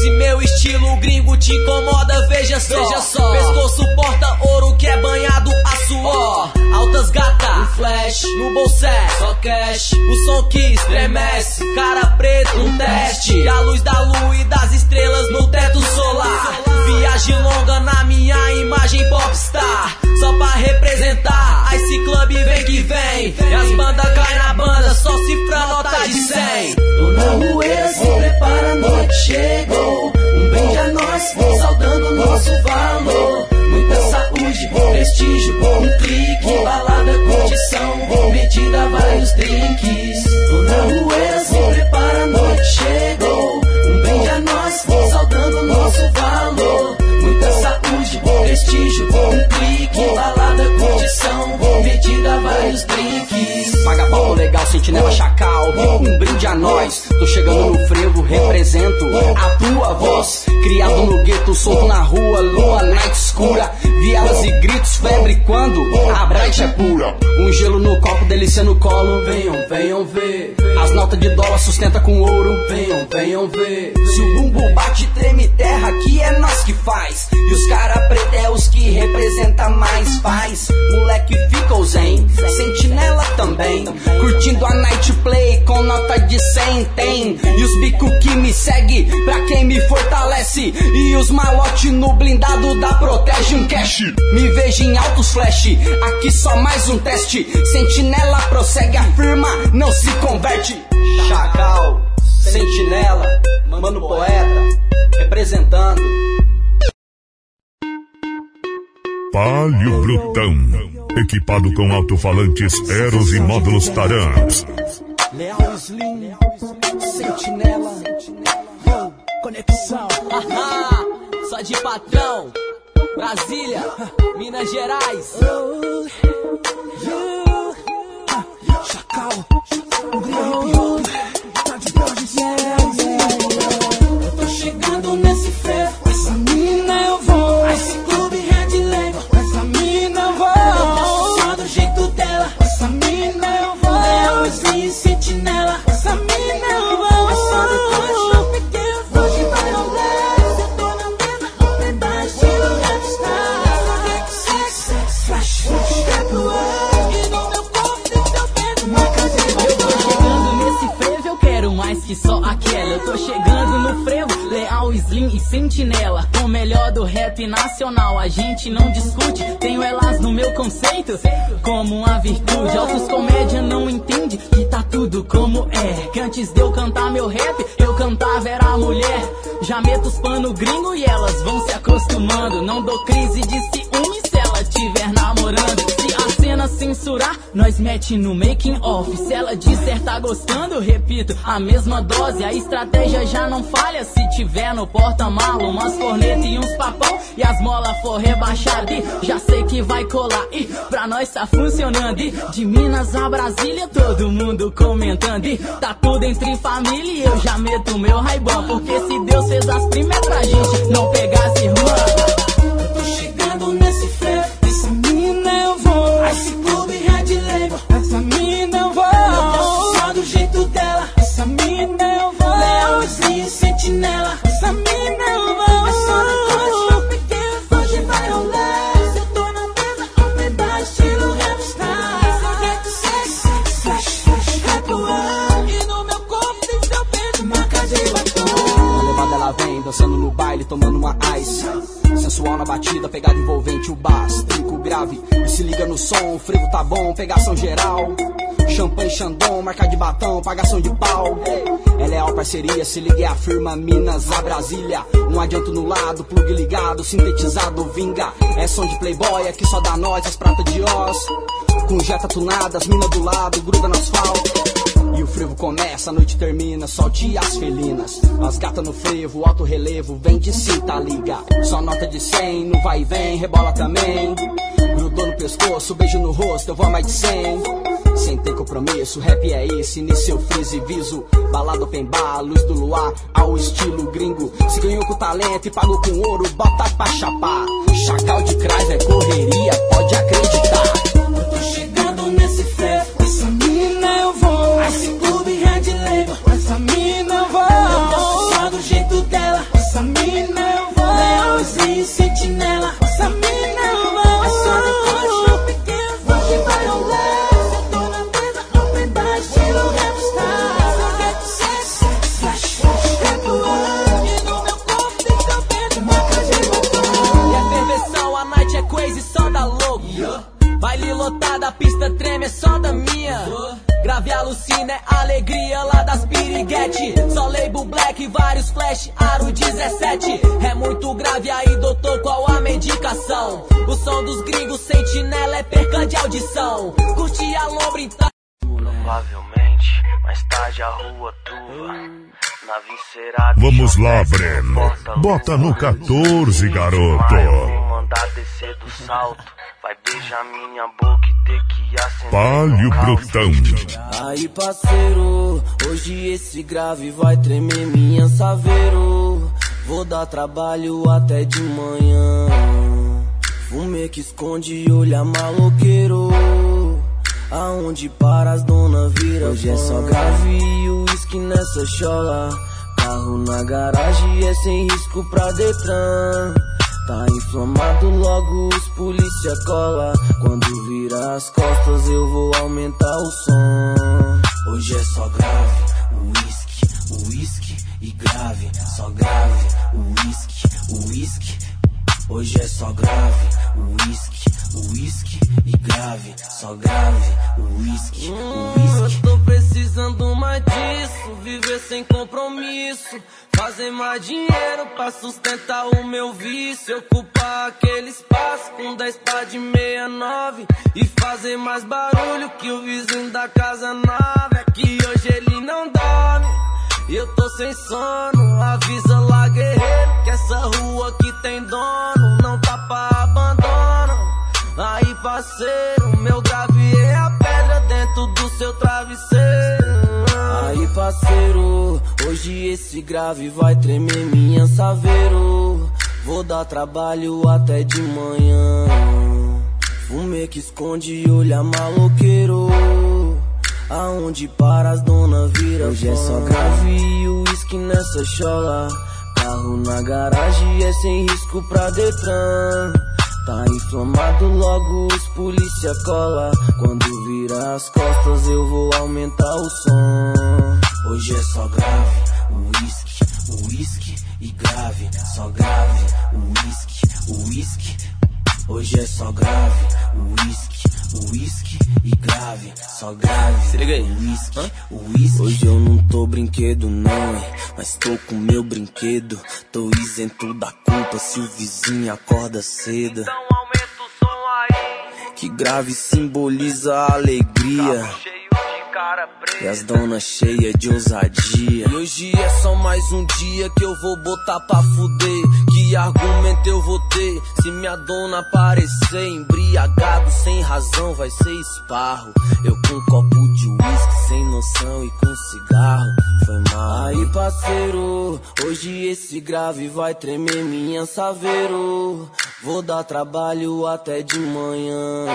Se meu estilo gringo te incomoda, veja só. Veja só. Pescoço porta ouro que é banhado a suor. Altas gata, um flash no bolsé, só cash. O som que estremece, cara preto, um teste. E a luz da lua e das estrelas no teto solar. Viagem longa na minha imagem popstar. Só pra representar, Ice Club vem que vem. E as bandas caem na banda, só cifra nota de 100. Dona Moeira se prepara, a noite chegou. Um brinde a nós, saudando nosso valor. Muita saúde, prestígio, um clique. Balada, curtição, medida, vários drinks. Dona Moeira se prepara, a noite chegou. Um brinde a nós, saudando nosso valor. Muita saúde, prestígio, um clique. Balada, curtição, medida, vários drinks. Paga pau legal, sentinela chacal. Um brinde a nós. Tô chegando no frevo, represento a tua voz. Criado no gueto, solto na rua, lua, night escura. Vielas e gritos, febre quando a bright é pura. Um gelo no copo, delícia no colo. Venham, venham ver. As notas de dólar sustenta com ouro. Venham, venham ver. Se o bumbo bate, treme terra, aqui é nós que faz. E os cara preto é os que representa mais faz. Moleque moleque ficou zen. Sentinela também, curtindo a night play com nota de 100 tem. E os bico que me segue, pra quem me fortalece. E os malote no blindado da um cash. Me vejo em altos flash, aqui só mais um teste. Sentinela prossegue, afirma, não se converte. Chacal, sentinela, mano poeta, representando. Palio Brutão. Equipado com alto-falantes Eros e módulos Taramps. Leal Slim, sentinela, conexão. Só de patrão, Brasília, Minas Gerais. Chacal, Hungria hip tá de Eu tô chegando nesse ferro, essa mina eu vou. Ice Club Red Label, essa mina eu vou. Eu gosto só do jeito dela, essa mina eu vou. Leãozinho sentinela, com essa mina eu vou. Só do que só aquela. Eu tô chegando no frevo, leal, slim e sentinela. O melhor do rap nacional, a gente não discute. Tenho elas no meu conceito, como uma virtude. Outros comédia não entende que tá tudo como é. Que antes de eu cantar meu rap, eu cantava era mulher. Já meto os pano gringo e elas vão se acostumando. Não dou crise de ciúme se ela tiver namorando. Cena censurar, nós mete no making off. Se ela disser tá gostando, repito, a mesma dose. A estratégia já não falha se tiver no porta-malo. Umas cornetas e uns papão e as molas for rebaixada. E Já sei que vai colar e pra nós tá funcionando. E de Minas a Brasília, todo mundo comentando. E tá tudo entre família e eu já meto meu raibão. Porque se Deus fez as primeiras pra gente não pegar as irmãs. Batida, pegada envolvente, o bass, trinco grave. E se liga no som, o frevo tá bom, pegação geral. Champanhe, Xandão, marca de batão, pagação de pau. É leal parceria, se liga e afirma Minas a Brasília. Um adianto no lado, plug ligado, sintetizado, vinga. É som de playboy, aqui só dá nós, as pratas de Oz. Com jeta tunada, as mina do lado, gruda no asfalto. Frevo começa, a noite termina, solte as felinas. As gatas no frevo, alto relevo, vem de cinta, liga. Só nota de 100, no vai e vem, rebola também. Grudou no pescoço, beijo no rosto, eu vou a mais de 100. Sem ter compromisso, rap é esse, fiz e viso. Balada open bar, luz do luar, ao estilo gringo. Se ganhou com talento e pagou com ouro, bota pra chapar. Chacal de crás é correria, pode acreditar. Eu tô chegando nesse frevo, vou. Ice Club Red Label, com essa mina eu vou. Eu gosto só do jeito dela, com essa mina eu vou. Leãozinho sentinela, com essa mina eu vou. É só depois do vou. Hoje vai rolê, se eu tô na mesa, um pedaço estilo rap Sex, flash, rap away. E no meu corpo tem teu peso, marca de batom. E a perversão, a night é crazy, só dá louco. Baile lotado, a pista treme, é só da minha. Grave alucina, é alegria lá das piriguete. Só label black, vários flash, aro 17. É muito grave aí, doutor, qual a medicação? O som dos gringos, sentinela, é perca de audição. Curte a lombra, então. Provavelmente, mais tarde a rua tua. Vamos lá, Breno. Bota no 14, garoto. Vou mandar descer do salto. Vai beijar minha boca e ter que acender. Caos. Brutão. Aí parceiro, hoje esse grave vai tremer minha saveiro. Vou dar trabalho até de manhã. Fumê que esconde olha maloqueiro. Aonde para as dona vira Hoje é só grave e uísque nessa chola. Carro na garagem é sem risco pra Detran. Tá inflamado, logo os polícia cola. Quando vira as costas, eu vou aumentar o som. Hoje é só grave, uísque, uísque e grave, só grave, uísque, uísque. Hoje é só grave, uísque, uísque e grave, só grave, uísque, uísque. Precisando mais disso, viver sem compromisso. Fazer mais dinheiro pra sustentar o meu vício. Ocupar aquele espaço com 10 pá de 69. E fazer mais barulho que o vizinho da casa nova. É que hoje ele não dorme. E eu tô sem sono, avisa lá guerreiro que essa rua aqui tem dono, não tá pra abandono. Aí parceiro, meu grave é a dentro do seu travesseiro. Aí parceiro, hoje esse grave vai tremer minha saveiro. Vou dar trabalho até de manhã. Fumê que esconde olha maloqueiro. Aonde para as dona vira Hoje é só grave e uísque nessa chola Carro na garagem é sem risco pra Detran Tá inflamado, logo os polícia cola. Quando vira as costas eu vou aumentar o som. Hoje é só grave, uísque, uísque e grave. Só grave, uísque, uísque Hoje é só grave, uísque, uísque e grave, só grave. Se liga aí. Uísque, uísque. Hoje eu não tô brinquedo, não, hein? Mas tô com meu brinquedo. Tô isento da culpa se o vizinho acorda cedo. Então aumenta o som aí. Que grave simboliza a alegria. E as donas cheias de ousadia. E hoje é só mais um dia que eu vou botar pra fuder. Que argumento eu vou ter? Se minha dona aparecer embriagado, sem razão, vai ser esparro. Eu com um copo de uísque, sem noção e com cigarro. Foi mal. Aí, parceiro, hoje esse grave vai tremer minha saveiro. Vou dar trabalho até de manhã.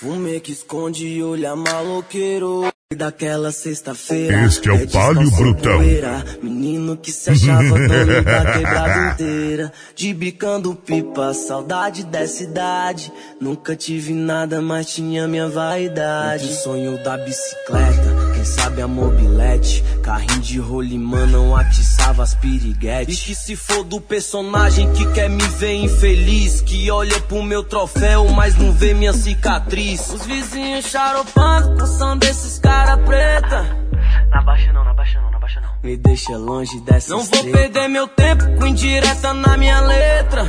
Fumê que esconde olha maloqueiro. Daquela sexta-feira. Este é o Palio descalço Brutão. poeira, Menino que se achava dono da quebrada inteira. De bicando pipa, saudade dessa idade. Nunca tive nada, mas tinha minha vaidade. O sonho da bicicleta, quem sabe a mobilete. Carrinho de rolimã não atiçava as piriguetes. E que se for do personagem que quer me ver infeliz. Que olha pro meu troféu, mas não vê minha cicatriz. Os vizinhos charopando com som desses cara preta. Na baixa não, na baixa não, na baixa não. Me deixa longe dessa Não vou perder meu tempo com indireta na minha letra.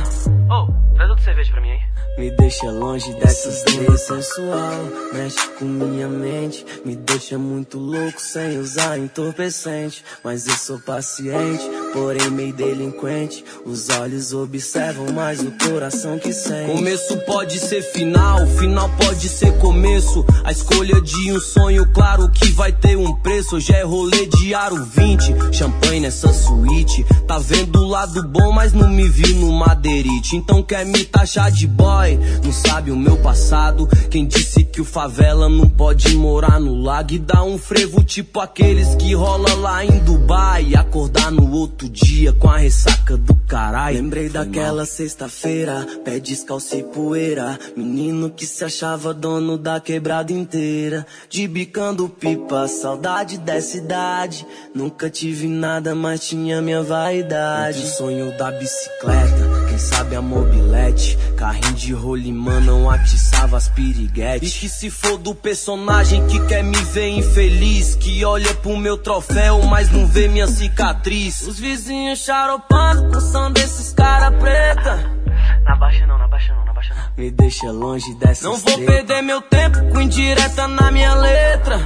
Ô, traz outra cerveja pra mim aí. Me deixa longe dessas leis sensual. Mexe com minha mente Me deixa muito louco sem usar entorpecente. Mas eu sou paciente, porém meio delinquente Os olhos observam mais o coração que sente Começo pode ser final, final pode ser começo. A escolha de um sonho, claro que vai ter um preço. Hoje é rolê de aro 20, champanhe nessa suíte. Tá vendo o lado bom, mas não me vi no madeirite. Então quer me taxar de boy, não sabe o meu passado. Quem disse que o favela não pode morar no lago e dar um frevo tipo aqueles que rola lá em Dubai. Acordar no outro dia com a ressaca do caralho. Lembrei daquela sexta-feira, pé descalço e poeira. Menino que se achava dono da quebrada inteira. De bicando pipa, saudade dessa idade. Nunca tive nada, mas tinha minha vaidade. O sonho da bicicleta, quem sabe a mobilete. Carrinho de rolimã não atiçava as E piriguetes. que se for do personagem que quer me ver infeliz. Que olha pro meu troféu, mas não vê minha cicatriz. Os vizinhos charopando com som desses cara preta. Na baixa não, na baixa não, na baixa não. Me deixa longe dessas Não vou treta. perder meu tempo com indireta na minha letra.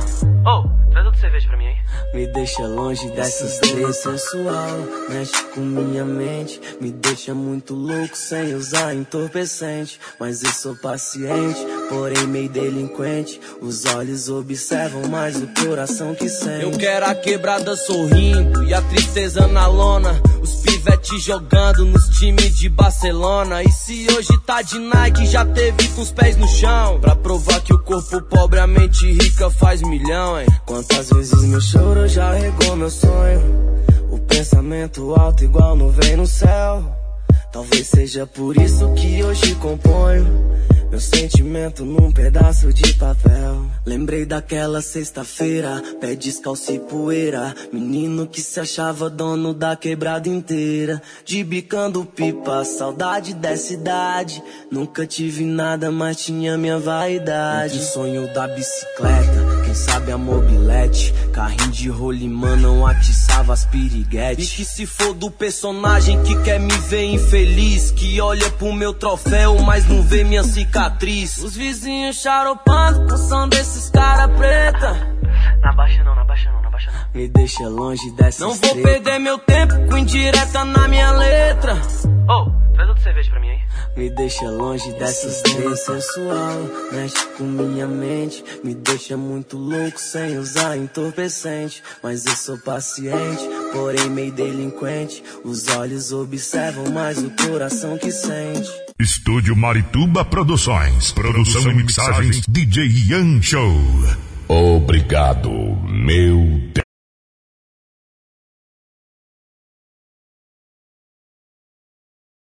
Ô, traz outra cerveja pra mim aí. Me deixa longe dessas leis sensual. Mexe com minha mente Me deixa muito louco sem usar entorpecente. Mas eu sou paciente, porém meio delinquente. Os olhos observam mais o coração que sente. Eu quero a quebrada sorrindo e a tristeza na lona. Os pivetes jogando nos times de Barcelona. E se hoje tá de Nike, já teve com os pés no chão. Pra provar que o corpo pobre, a mente rica faz milhão, hein? Quantas vezes meu choro já regou meu sonho O pensamento alto igual nuvem no céu Talvez seja por isso que hoje componho meu sentimento num pedaço de papel. Lembrei daquela sexta-feira, pé descalço e poeira. Menino que se achava dono da quebrada inteira. De bicando pipa, saudade dessa idade. Nunca tive nada, mas tinha minha vaidade. O sonho da bicicleta, quem sabe a mobilete. Carrinho de rolimã não atiçava as piriguetes. E que se for do personagem que quer me ver infeliz. Que olha pro meu troféu, mas não vê minha cicatriz. Os vizinhos charopando som desses cara preta. Na baixa não, na baixa não, na baixa não. Me deixa longe dessa Não vou perder meu tempo com indireta na minha letra. Oh, traz outra cerveja pra mim aí. Me deixa longe dessas três sensual Mexe com minha mente Me deixa muito louco sem usar entorpecente Mas eu sou paciente, porém meio delinquente Os olhos observam, mas o coração que sente Estúdio Marituba Produções. Produção e mixagens DJ Ian Show. Obrigado, meu Deus.